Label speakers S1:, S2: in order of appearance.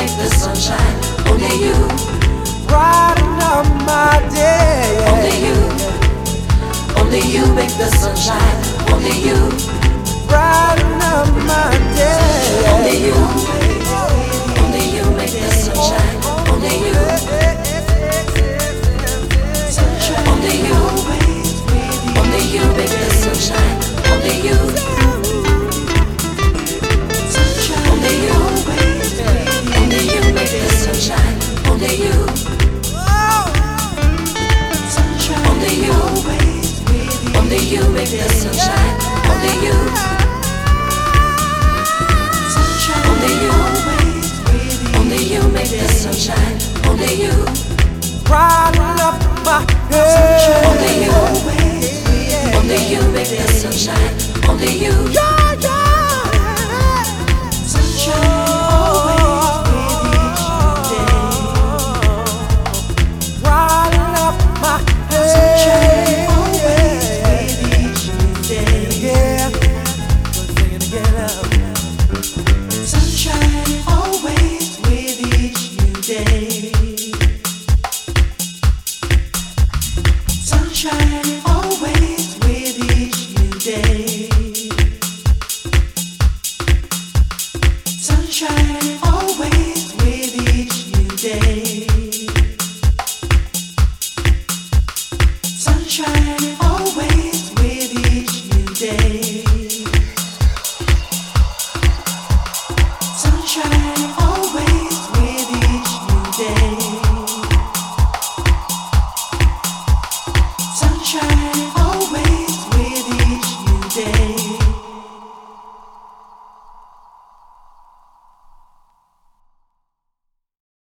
S1: make the sunshine. Only you
S2: brighten up my day.
S1: Only you, only you make the sunshine. Only you brighten up my day. Only you. crying up my head. Only you, only you make the sunshine. Only you. Yeah. Sunshine.